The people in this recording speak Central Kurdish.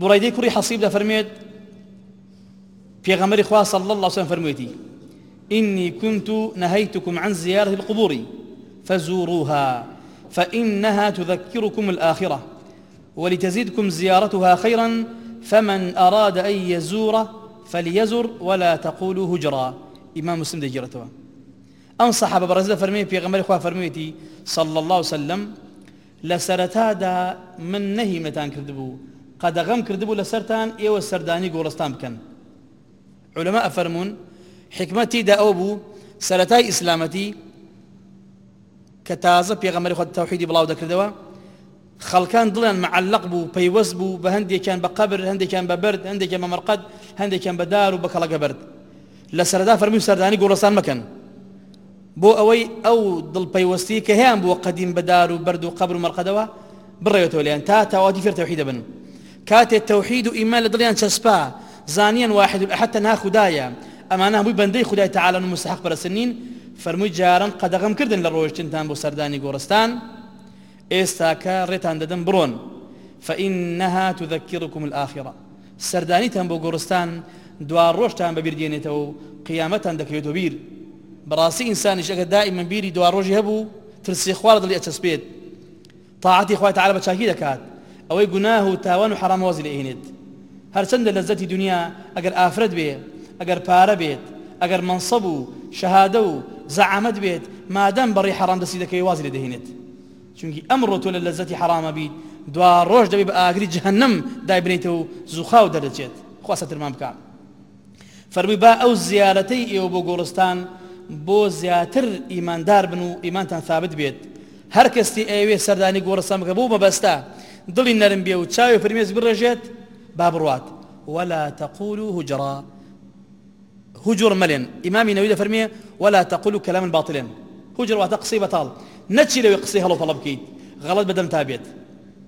بڕیدەی کوڕی حەسیب دەفەرمێت پێغەمەری خوا صلی الله عليه وسلم فرمويتي إني كنت نهيتكم عن زيارة القبور فزوروها فإنها تذكركم الآخرة ولتزيدكم زيارتها خيرا فمن أراد أن يزور فليزر ولا تقولوا هجرا إمام مسلم دجرته أم صحابة برزة فرمي في غمر إخوة فرميتي صلى الله عليه وسلم لە سەرەتادا من نەهیمتان کردبوو، قەدەغەم کردبوو لەسەرتان ئێوە سەردانی گۆڵستان بکەن. عولەما ئەفەرموون، حیکمەت تێیدا ئەوە بوو سەرەتای ئیسلامەتی کە تازە پێغەمبەری خوا تەوحیدی بڵاو دەکردەوە، خەڵکان دڵیان معەلەق بوو، پەیوەست بوو بە هەندێکیان بە قەبر، هەندێکیان بە بەرد، هەندێکیان بە مەرقەد، هەندێکیان بە دار و بە کەڵەگەبەرد. لە سەرەدا فەرمووی سەردانی گۆڕستان مەکەن بۆ ئەوەی ئەو دڵ پەیوەستی کە هەیان بووە قەدیم بە دار و بەرد و قەبر و مەرقەدەوە بڕێتەوە لێن تا تاواتی فێر تەوحید دەبن کاتێ تەوحید و ئیمان لە دڵیان چەسپا زانیان واحد الأحد تەنها خدایە ئەمانە هەمووی بەندەی خدای تعالی و مستحق پەرستن نین فەرمووی جاران قەدەغەم کردن لە ڕۆیشتنتان بۆ سەردانی گۆڕستان ئێستاکە ڕێتان دەدەم بڕۆن، فإنها تذکرکم الآخرە، سەردانیتان بۆ گۆڕستان دواڕۆژتان بەبیر دێنێتەوە و قیامەتتان دەکەوێتە بیر، بەڕاستی ئینسانیش ئەگەر دائیمەن بیری دواڕۆژی هەبوو ترسی خوا لە دڵی ئەچەسپێت تاعەتی خوای تەعالا بە چاکی دەکات، ئەوەی گوناه و تاوان و حەرامە وازی لێ ئەهێنێت. هەرچەندە لەزەتی دونیا ئەگەر ئافرەت بێ ئەگەر پارە بێت ئەگەر مەنسەب و شەهادە و زەعامەت بێت مادام بەڕێی حەڕام دەستی دەکەوێت وازی لێ دەهێنێت چونکی ئەمڕۆ تۆ لە لەزەتی حەڕامە بیت دواڕۆژ دەبێت بە ئاگری جەهەنەم دایبنێیتەوە و زووخاو دەردەچێت خوا سەترمان بکات. فەرمووی، با ئەو زیارەتەی ئێوە بۆ گۆڕستان بۆ زیاتر ئیماندار بن و ئیمانتان ثابت بێت. هەر کەستی ئەیەوێت سەردانی گۆڕستان بکات بەو مەبەستە دڵی نەرم بێ و چاوی فرمێسک بڕێژێت با بڕوات. ولا تقولوا هجرا، هجر مەلێن. ئیمامی نەووی دەفەرموێ، ولا تقولوا کلاما باطلا، هجر واتە قسەی بەتاڵ. نەچی لەوێ قسەی هەڵە و پەڵە بکەیت، غەڵەت بە دەمتا بێت.